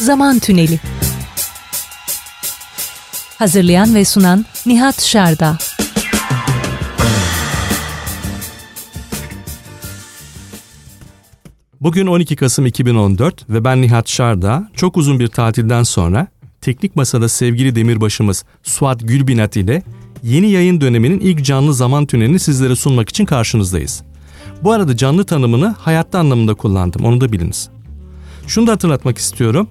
Zaman Tüneli Hazırlayan ve sunan Nihat Şarda Bugün 12 Kasım 2014 ve ben Nihat Şarda çok uzun bir tatilden sonra Teknik Masa'da sevgili demirbaşımız Suat Gülbinat ile yeni yayın döneminin ilk canlı zaman tünelini sizlere sunmak için karşınızdayız. Bu arada canlı tanımını hayatta anlamında kullandım, onu da biliniz. Şunu da hatırlatmak istiyorum.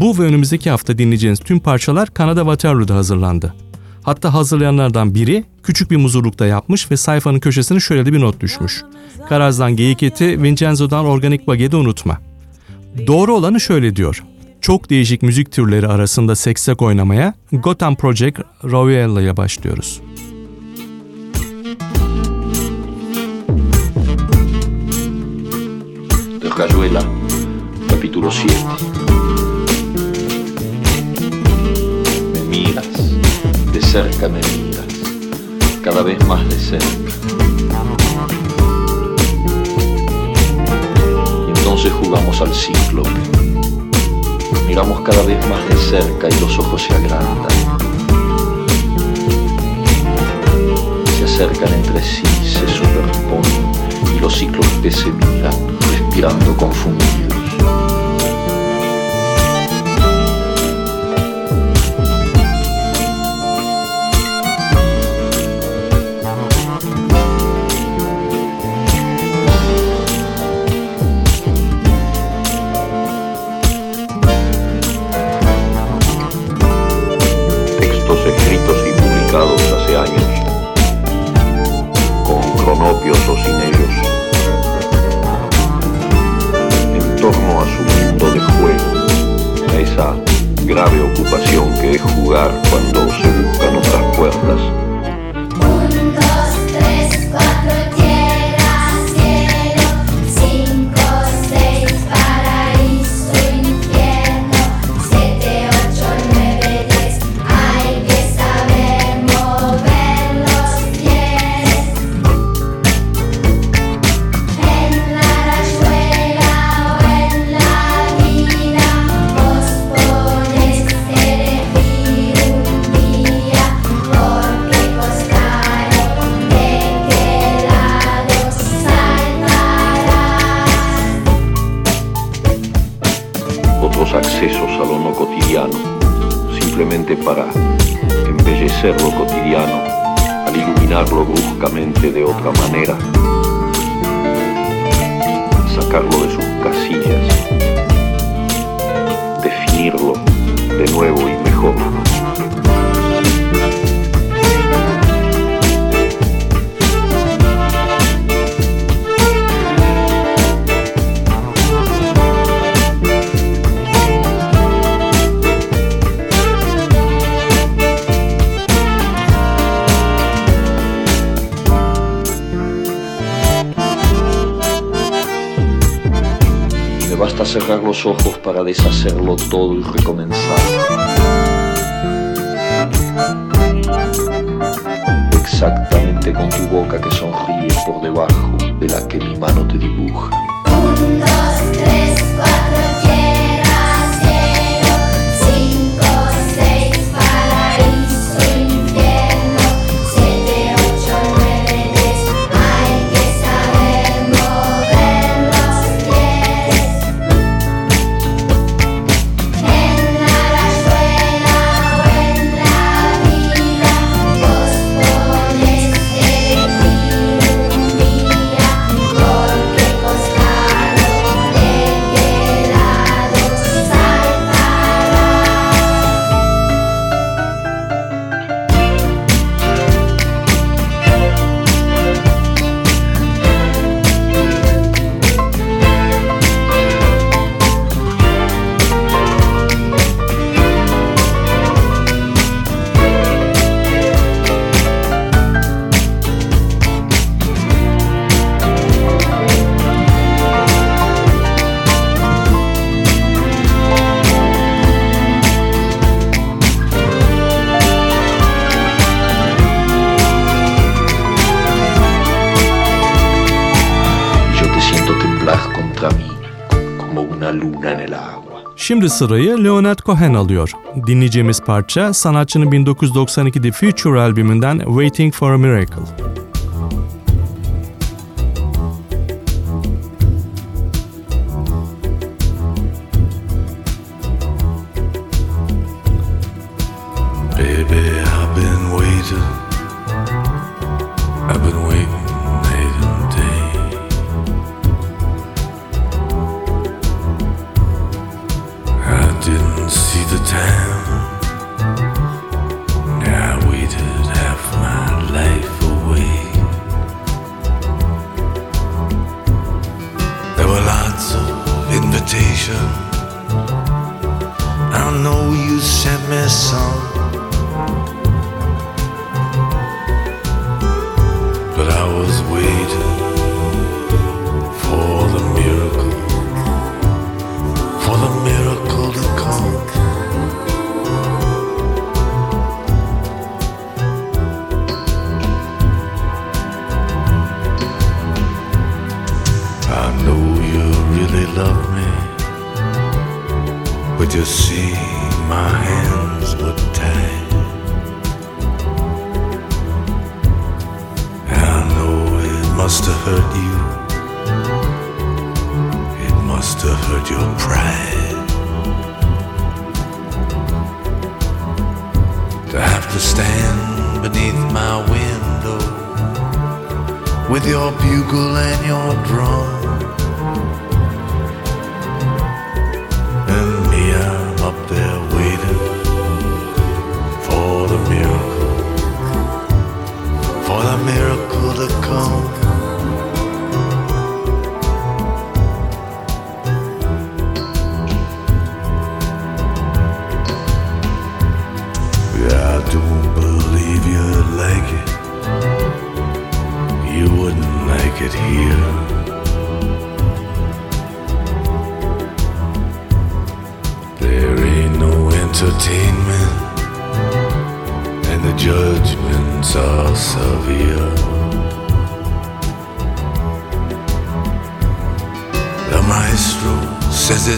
Bu ve önümüzdeki hafta dinleyeceğiniz tüm parçalar Kanada Waterloo'da hazırlandı. Hatta hazırlayanlardan biri küçük bir muzurlukta yapmış ve sayfanın köşesine şöyle de bir not düşmüş. Karaz'dan geyik eti, Vincenzo'dan organik bagede unutma. Doğru olanı şöyle diyor. Çok değişik müzik türleri arasında seksek oynamaya Gotham Project Raviella'ya başlıyoruz. Rayuela, capítulo 7. Cerca me miras, cada vez más de cerca. Y entonces jugamos al cíclope. Miramos cada vez más de cerca y los ojos se agrandan. Se acercan entre sí, se superponen y los cíclopes se miran, respirando confundidos. Hace años, con cronopios o sin ellos, en torno a su mundo de juego, a esa grave ocupación que es jugar cuando se buscan otras puertas. De otra manera, sacarlo de sus casillas, definirlo de nuevo y mejor. Los ojos para deshacerlo todo y recomenzar. Exactamente con tu boca que sonríe por debajo de la que mi mano te dibuja. Şimdi sırayı Leonard Cohen alıyor. Dinleyeceğimiz parça sanatçının 1992'de Future albümünden Waiting for a Miracle.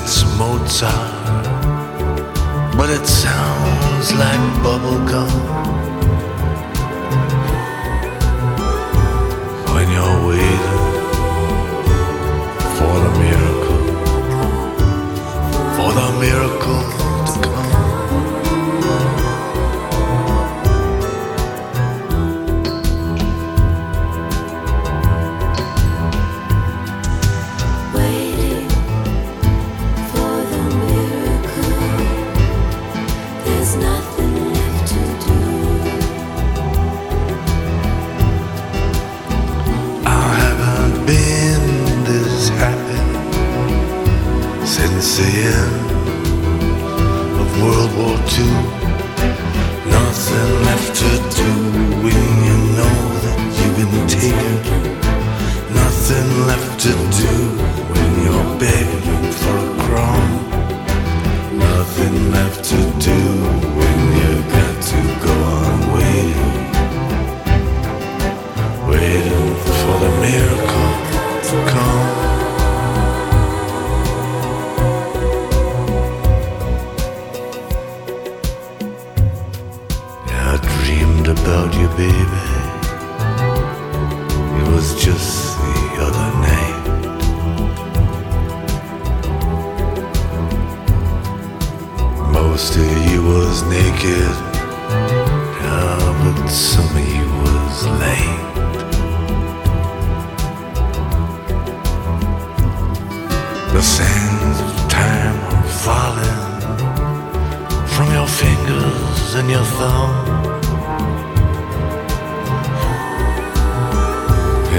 it's Mozart, but it sounds like bubblegum. When you're waiting for the miracle, for the miracle.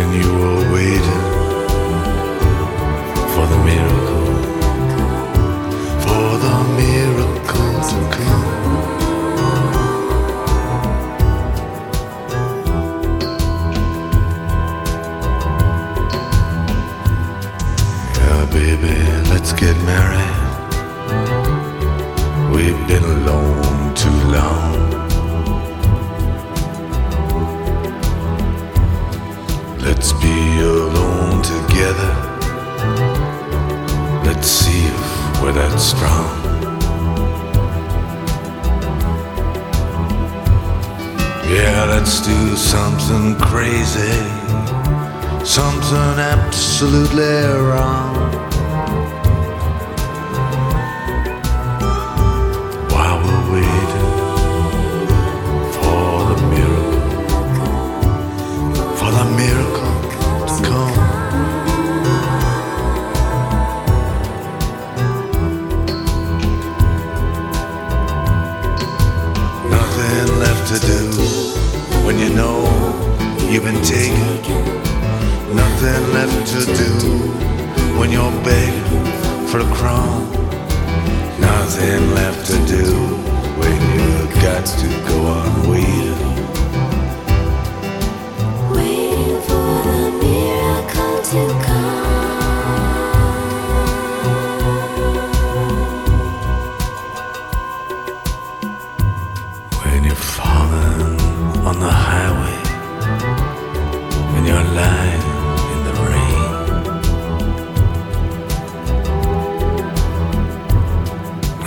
and you were waiting.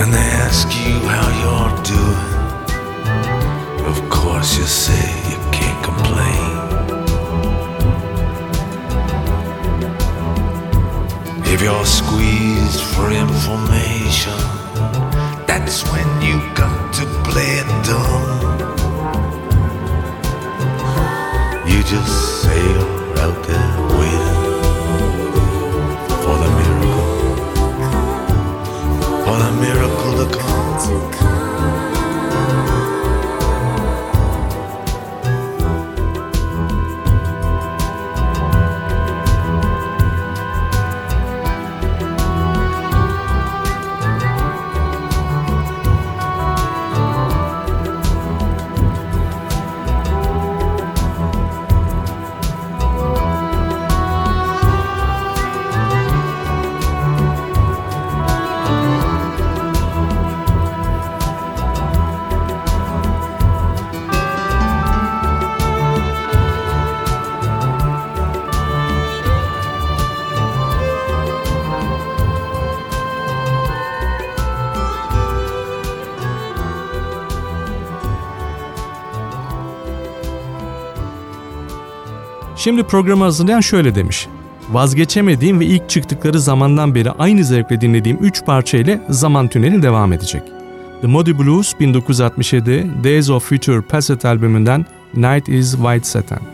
When they ask you how you're doing, of course you say you can't complain. If you're squeezed for information, that's when you got to play it dumb. You just sail Şimdi programı hazırlayan şöyle demiş. Vazgeçemediğim ve ilk çıktıkları zamandan beri aynı zevkle dinlediğim 3 parça ile Zaman Tüneli devam edecek. The Moody Blues 1967, Days of Future Past albümünden Night is White Satin.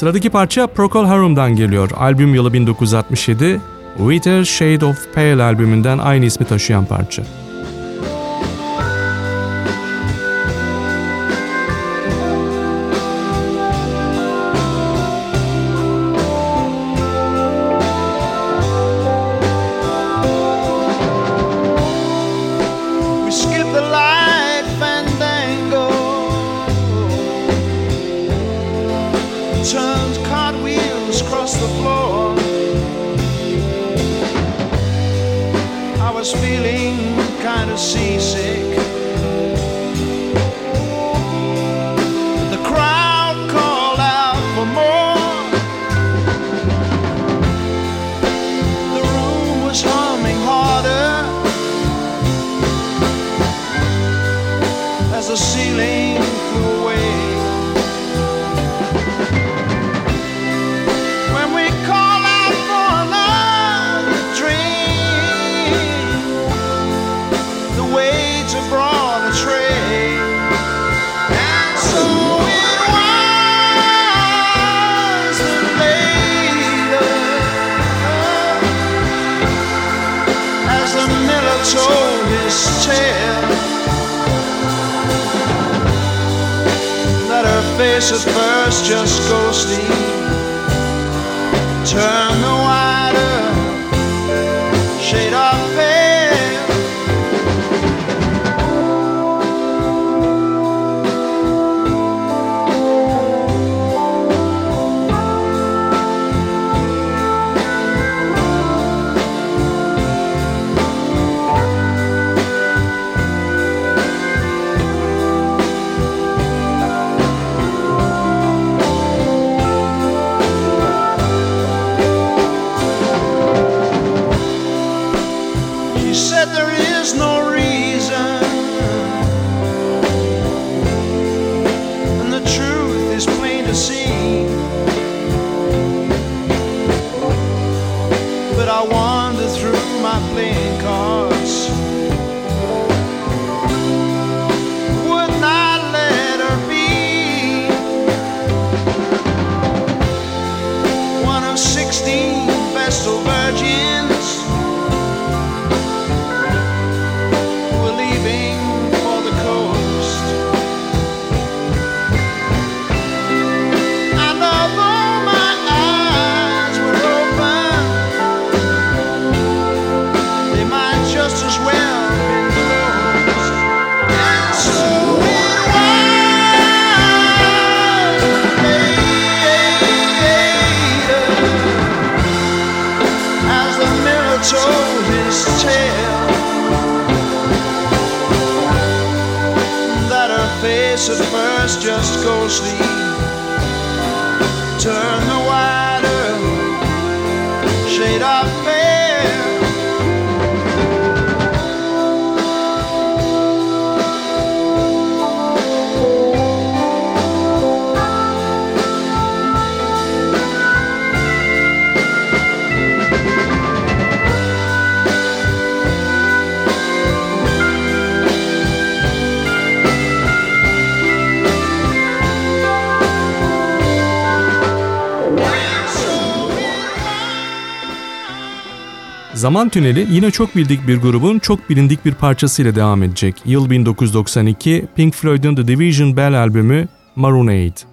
Sıradaki parça Procol Harum'dan geliyor. Albüm yılı 1967. Wither Shade of Pale albümünden aynı ismi taşıyan parça. first just go sleep. Turn the Zaman Tüneli yine çok bildik bir grubun çok bilindik bir parçasıyla devam edecek. Yıl 1992 Pink Floyd'un The Division Bell albümü Maroon 8.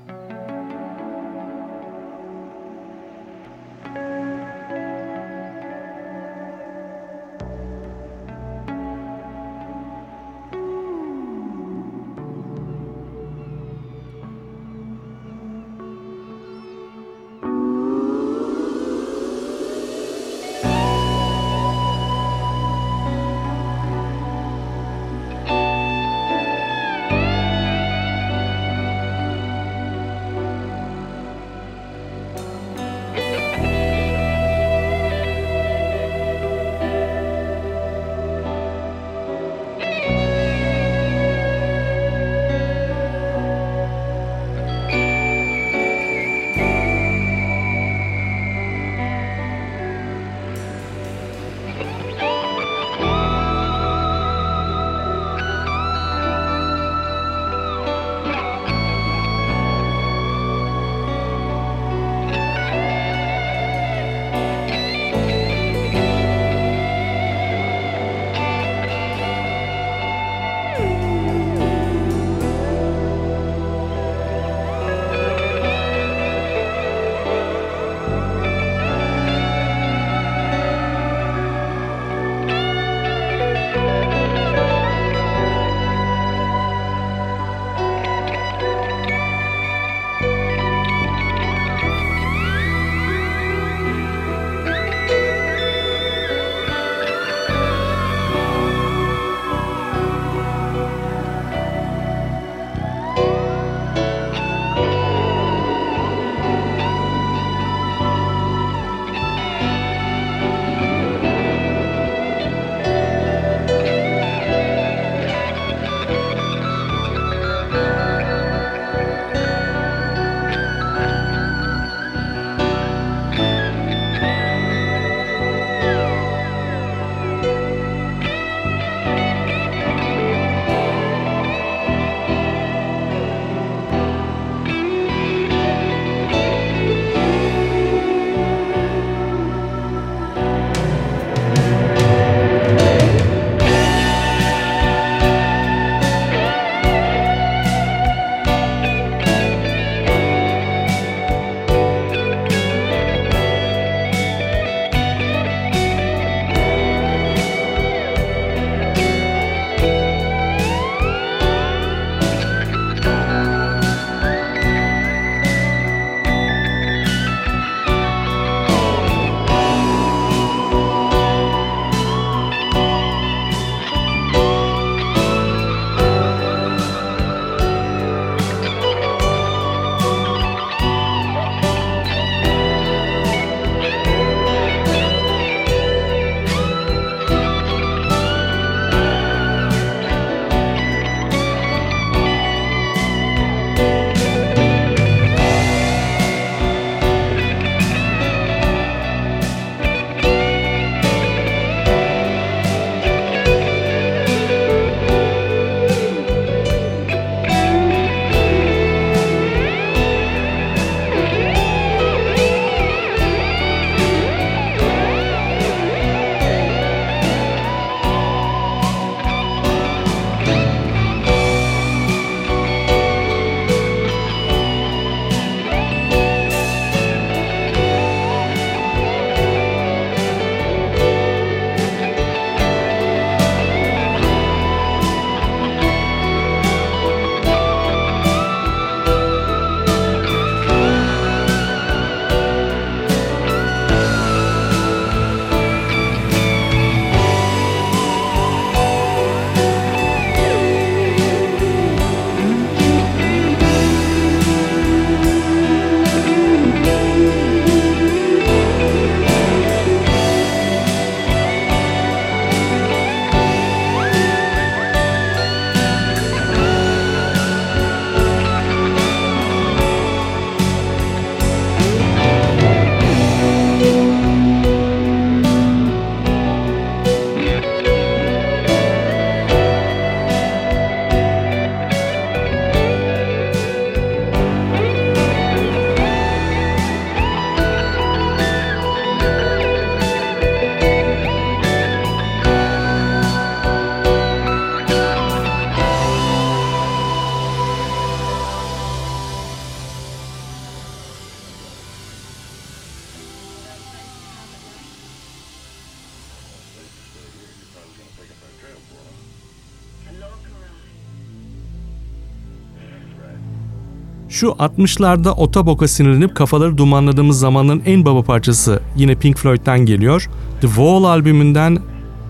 Şu 60'larda otoboka sinirlenip kafaları dumanladığımız zamanların en baba parçası yine Pink Floyd'den geliyor. The Wall albümünden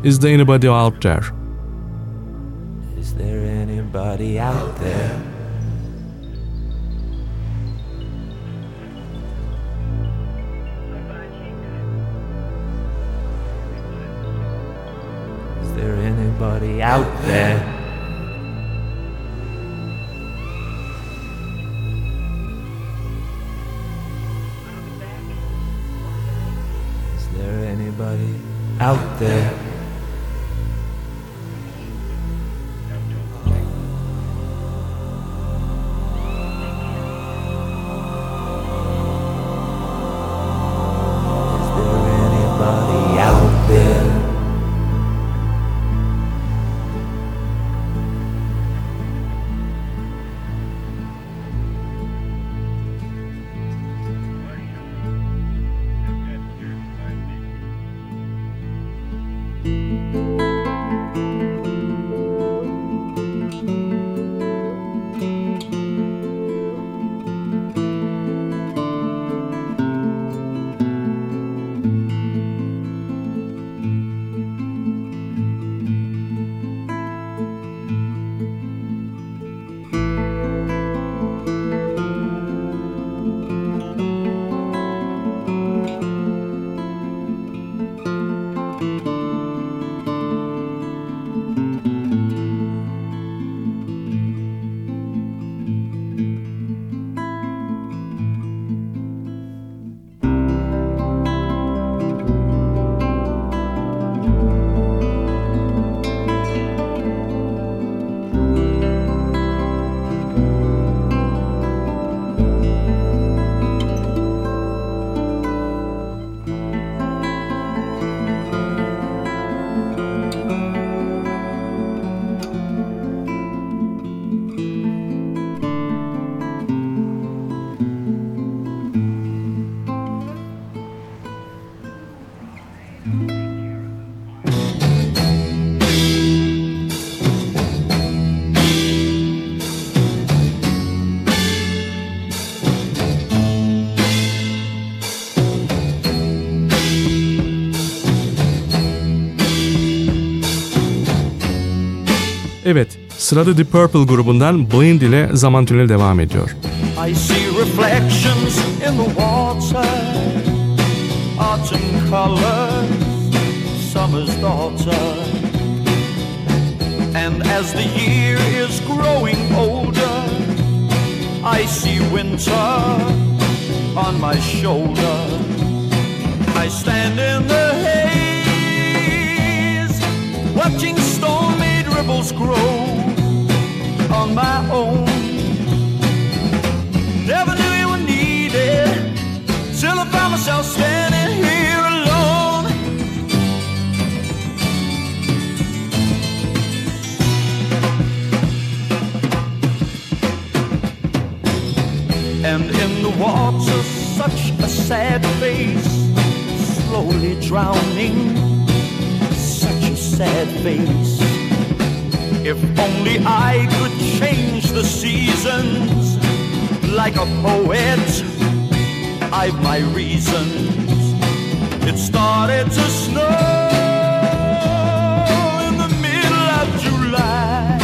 Is There Anybody Out There? Is there anybody out there? Is there anybody out there? There anybody out there? Sırada The Purple grubundan Blind ile zaman tüneli devam ediyor. I see reflections in the water, autumn colors, summer's daughter. And as the year is growing older, I see winter on my shoulder. I stand in the haze, watching stormy ripples grow on my own. Never knew you were needed till I found myself standing here alone. And in the water, such a sad face, slowly drowning. Such a sad face. If only I could change the seasons like a poet. I've my reasons. It started to snow in the middle of July.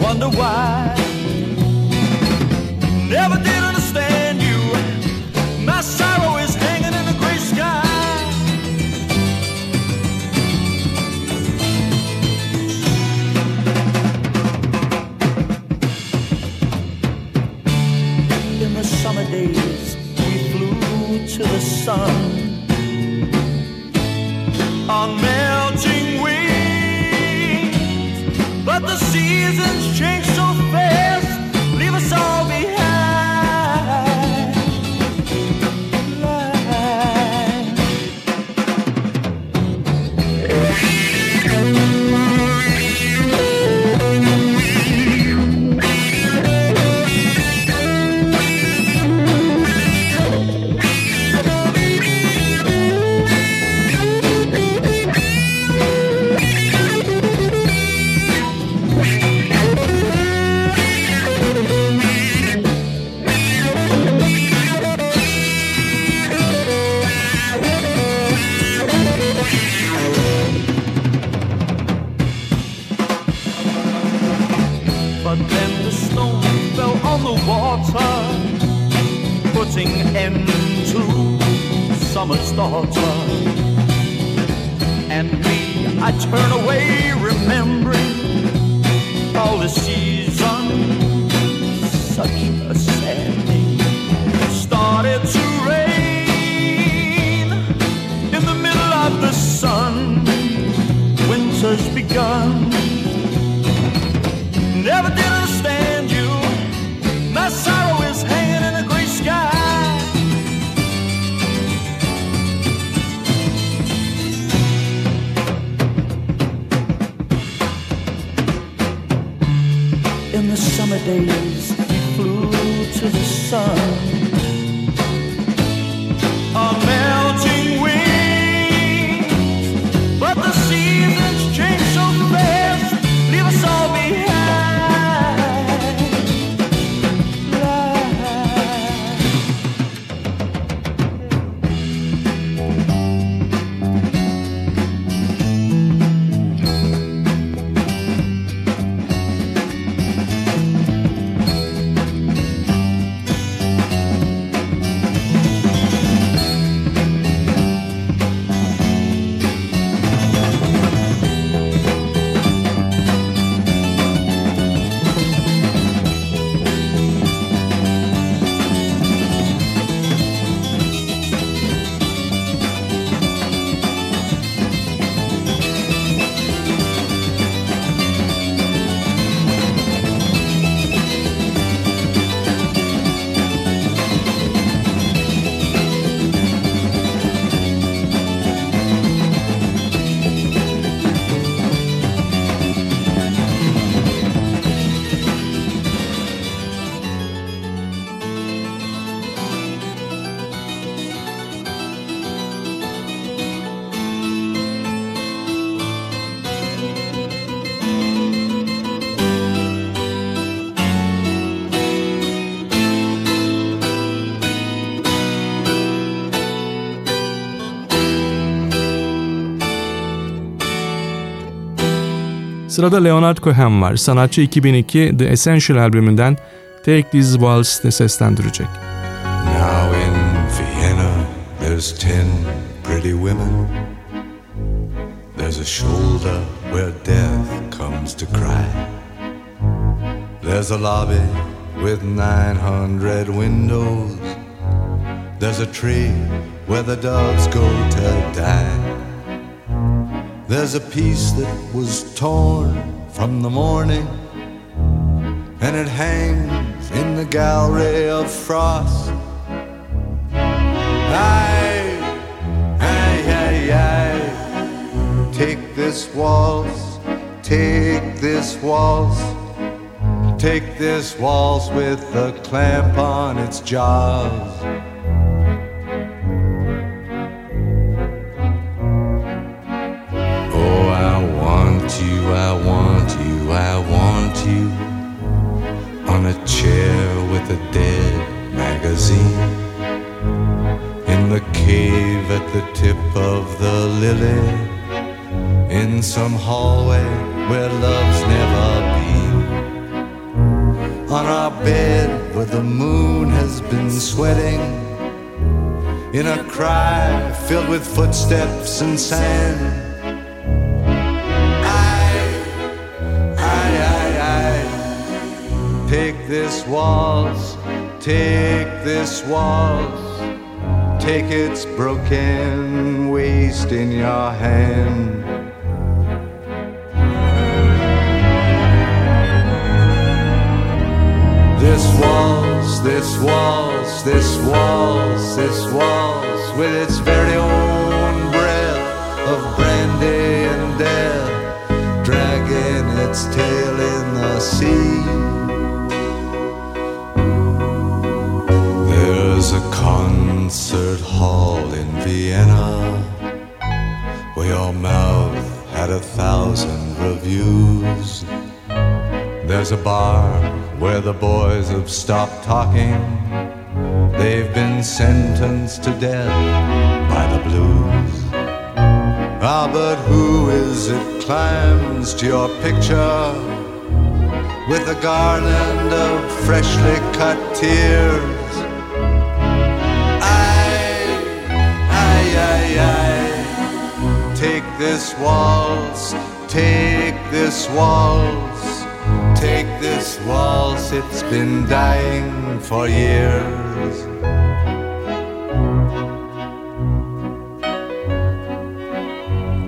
Wonder why? Never did Xa Sırada Leonard Cohen var. Sanatçı 2002 The Essential albümünden Take This Waltz de seslendirecek. Now in Vienna, there's ten pretty women. There's a shoulder where death comes to cry. There's a lobby with 900 windows. There's a tree where the doves go to die. There's a piece that was torn from the morning, and it hangs in the gallery of frost. Aye, aye, aye, aye. Take this waltz, take this waltz, take this waltz with a clamp on its jaws. I want you, I want you. On a chair with a dead magazine. In the cave at the tip of the lily. In some hallway where love's never been. On our bed where the moon has been sweating. In a cry filled with footsteps and sand this waltz, take this waltz, take its broken waist in your hand. This waltz, this waltz, this waltz, this waltz, with its very own breath of brandy and death dragging its tail in the sea. Concert hall in Vienna where your mouth had a thousand reviews. There's a bar where the boys have stopped talking. They've been sentenced to death by the blues. Ah, but who is it climbs to your picture with a garland of freshly cut tears. This waltz, take this waltz, take this waltz, it's been dying for years.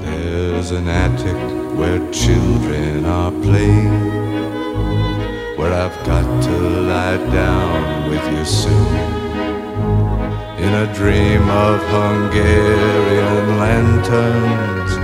There's an attic where children are playing, where I've got to lie down with you soon. In a dream of Hungarian lanterns,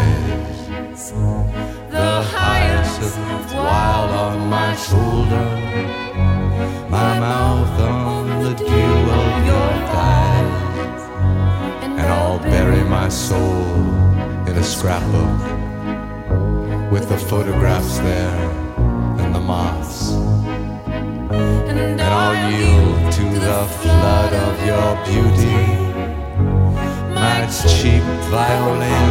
Hyacinth while on my shoulder, my mouth on the dew of your thighs, and I'll bury my soul in a scrapbook with the photographs there and the moths. And I'll yield to the flood of your beauty, my cheap violin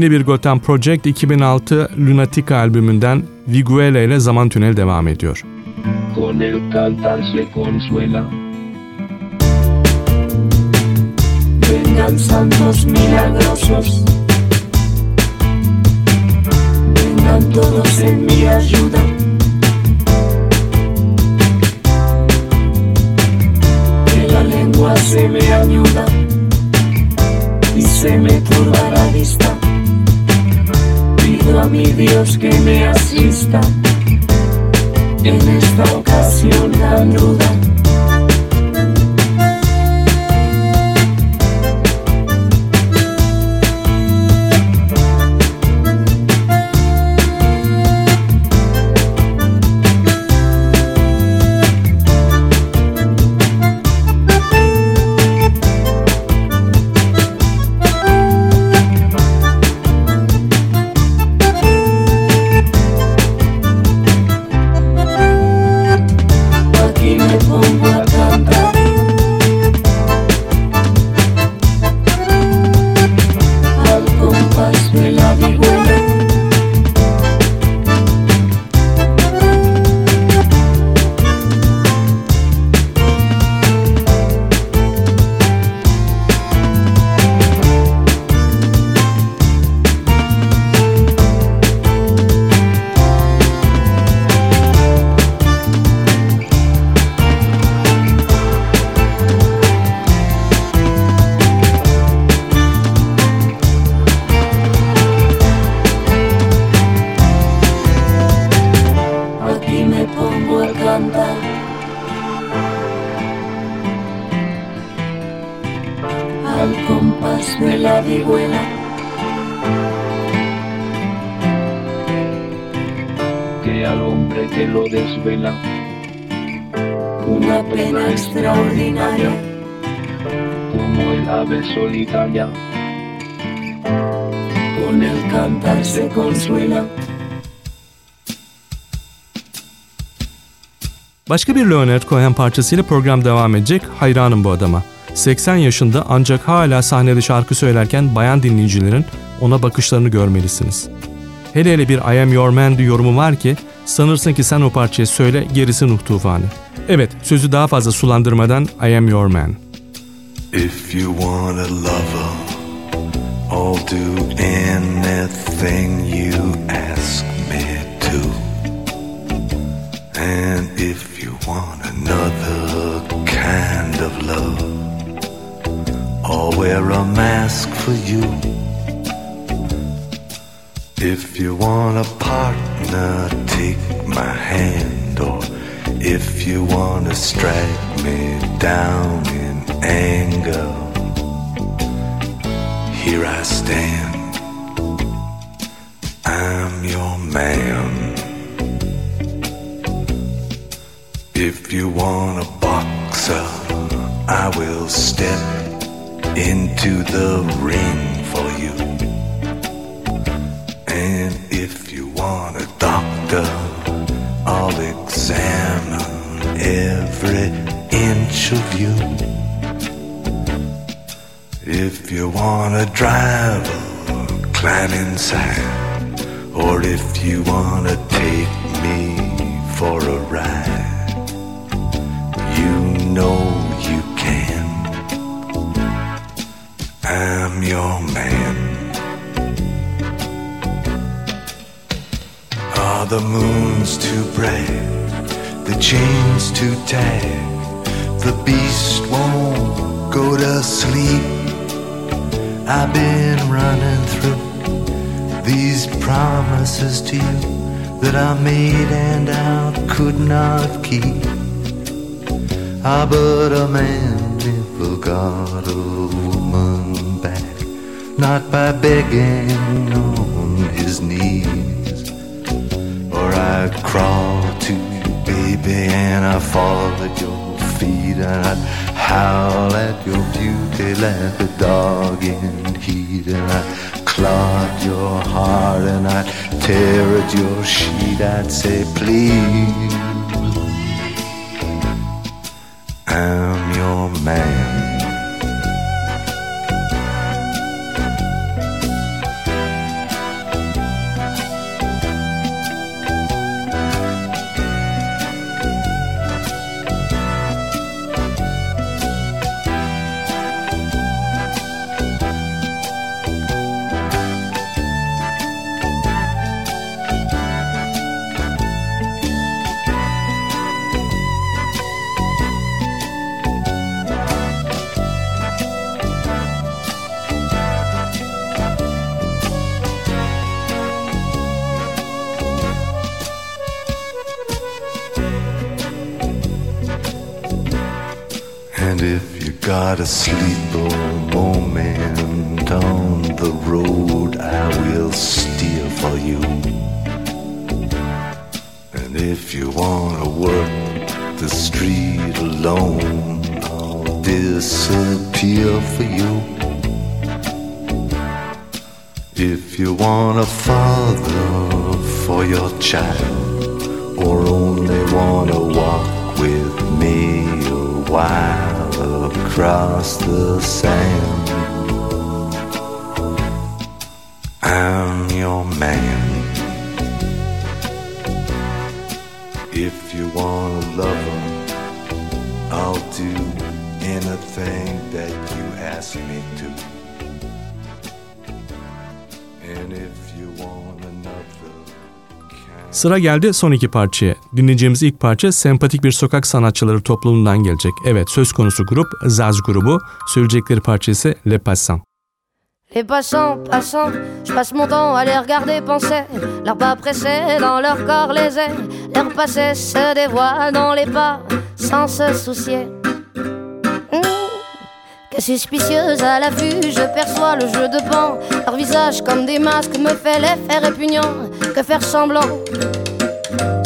Yine bir Gotham Project 2006 Lunatic albümünden Viguela ile Zaman Tüneli devam ediyor. Con el cantar se consuela. Vengan santos milagrosos. Vengan todos en mi ayuda. Que la lengua se me añuda y se me turba la vista. A mi Dios que me asista en esta ocasión tan ruda. Başka bir Leonard Cohen parçasıyla program devam edecek. Hayranım bu adama. 80 yaşında ancak hala sahnede şarkı söylerken bayan dinleyicilerin ona bakışlarını görmelisiniz. Hele hele bir I Am Your Man yorumu var ki sanırsın ki sen o parçayı söyle gerisi Nuh tufanı. Evet sözü daha fazla sulandırmadan I Am Your Man. If you want a lover, I'll do anything you ask me to. And if want another kind of love, I'll wear a mask for you. If you want a partner, take my hand. Or if you want to strike me down in anger, here I stand. I'm your man. If you want a boxer, I will step into the ring for you. And if you want a doctor, I'll examine every inch of you. If you want a driver, climb inside. Or if you want to take me for a ride, your man. Are the moons too bright? The chains too tight? The beast won't go to sleep. I've been running through these promises to you that I made and I could not keep. Ah, but a man never got a woman not by begging on his knees. Or I'd crawl to you, baby, and I'd fall at your feet, and I'd howl at your beauty like a dog in heat, and I'd at your heart, and I'd tear at your sheet. I'd say, please, I'm your man. Across the sand, I'm your man. If you want a lover, I'll do anything that you ask me to. Sıra geldi son iki parçaya. Dinleyeceğimiz ilk parça sempatik bir sokak sanatçıları topluluğundan gelecek. Evet söz konusu grup Zaz grubu. Söyleyecekleri parça ise Le Passant. Les passants, passants, je passe mon temps à les regarder penser. Leurs pas pressés dans leur corps airs. L'air passé se dévoile dans les pas sans se soucier. Hmm, que Suspicieuse à la vue, je perçois le jeu de pan. Leur visage comme des masques me fait l'effet répugnant. Que faire semblant,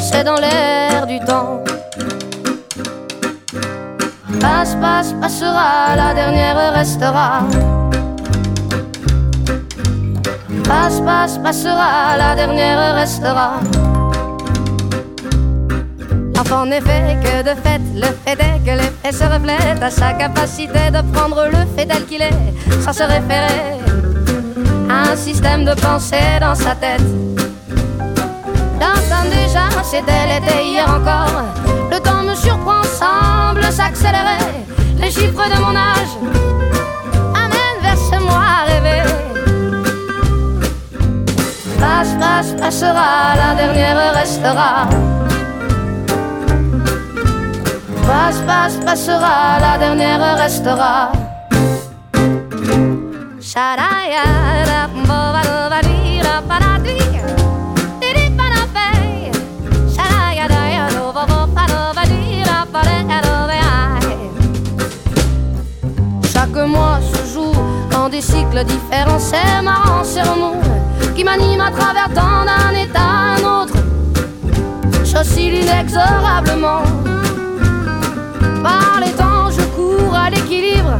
c'est dans l'air du temps. Passe, passe, passera, la dernière restera. Passe, passe, passera, la dernière restera. N'est fait que de fait, le fait est que l'effet se reflète à sa capacité de prendre le fait tel qu'il est, sans se référer à un système de pensée dans sa tête. L'entendre déjà, c'était l'été hier encore. Le temps me surprend, semble s'accélérer. Les chiffres de mon âge amènent vers ce moi rêvé. Passe, passe, passera, la dernière restera. Passe, passe, passera, la dernière restera. Chaque mois se joue dans des cycles différents. C'est marrant, c'est remous qui m'anime à travers tant d'un état à un autre. J'oscille inexorablement. Par les temps, je cours à l'équilibre.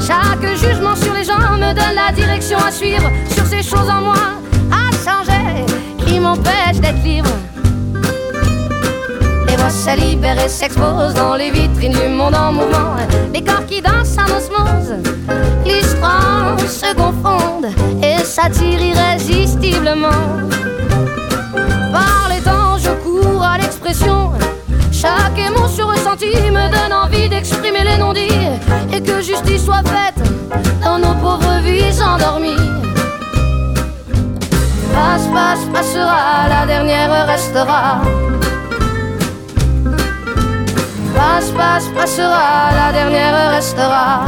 Chaque jugement sur les gens me donne la direction à suivre. Sur ces choses en moi à changer qui m'empêchent d'être libre. Les voix se libèrent et s'exposent dans les vitrines du monde en mouvement. Les corps qui dansent en osmose, strands se confondent et s'attirent irrésistiblement. Par les temps, je cours à l'expression. Chaque émotion ressentie me donne envie d'exprimer les non-dits et que justice soit faite dans nos pauvres vies endormies. Passe, passe, passera, la dernière restera. Passe, passe, passera, la dernière restera.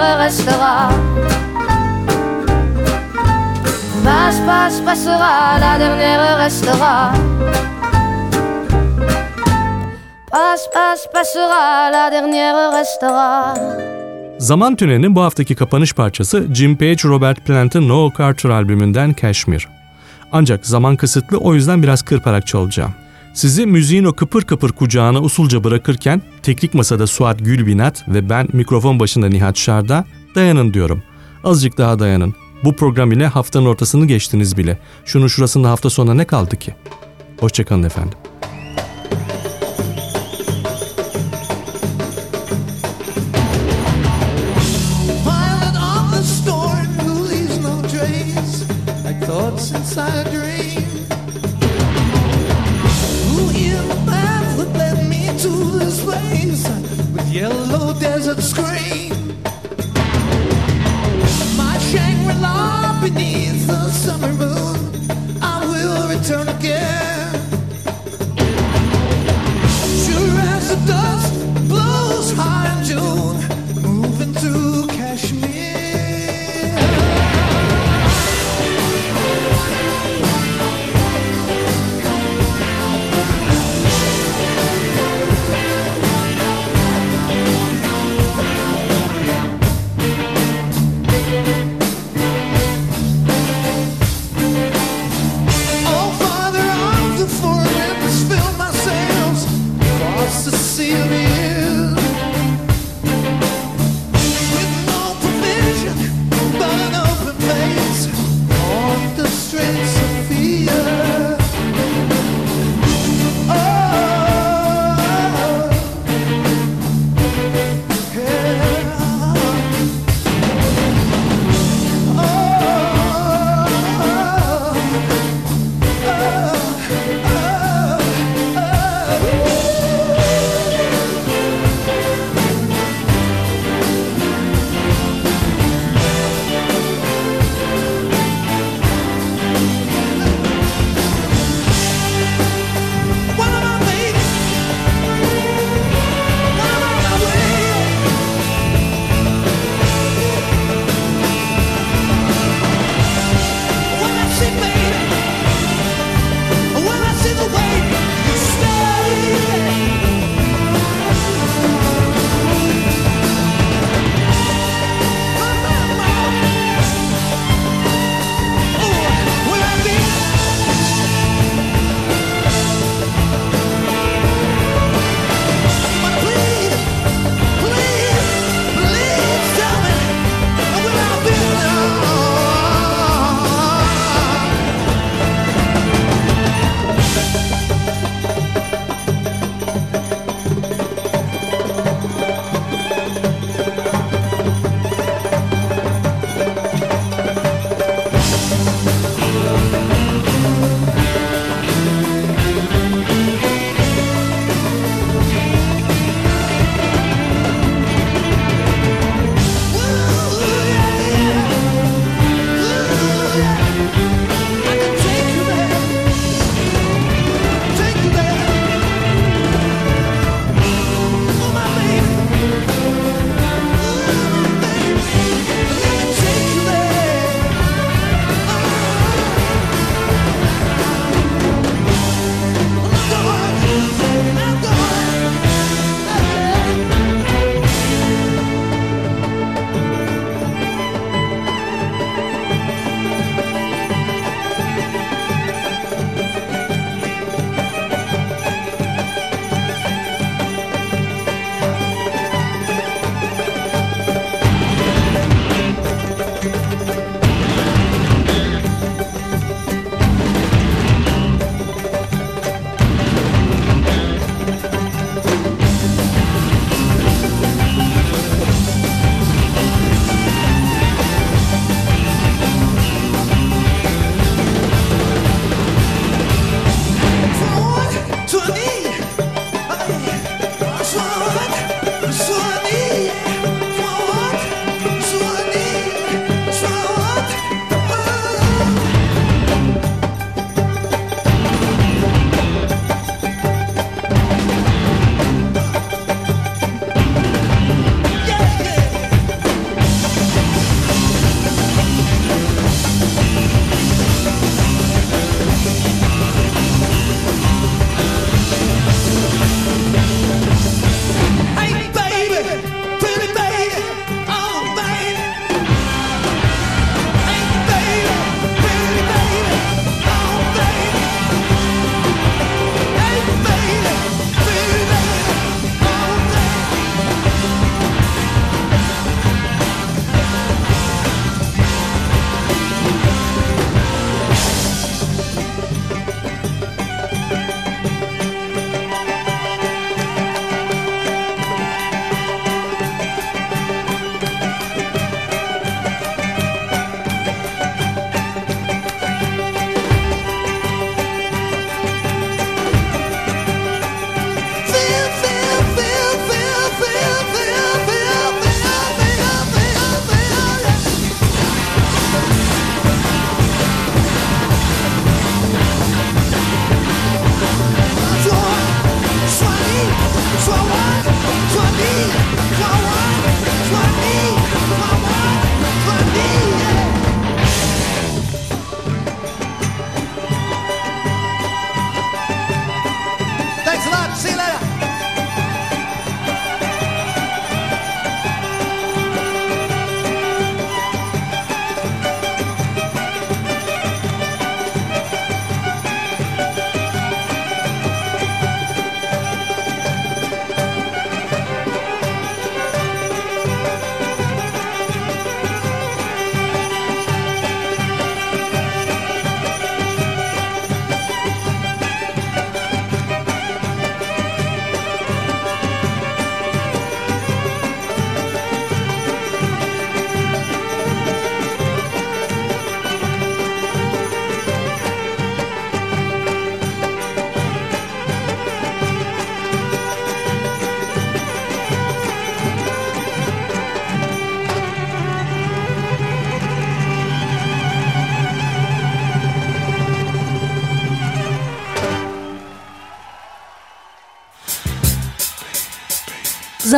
Restera. Passe, passe, passera, la dernière restera. Passe, passe, passera, la dernière restera. Zaman Tüneli'nin bu haftaki kapanış parçası Jim Page, Robert Plant'ın Noel Carter albümünden Kashmir. Ancak zaman kısıtlı o yüzden biraz kırparak çalacağım. Sizi müziğin o kıpır kıpır kucağına usulca bırakırken teknik masada Suat Gülbinat ve ben mikrofon başında Nihat Şarda dayanın diyorum. Azıcık daha dayanın. Bu program ile haftanın ortasını geçtiniz bile. Şunun şurasında hafta sonuna ne kaldı ki? Hoşçakalın efendim.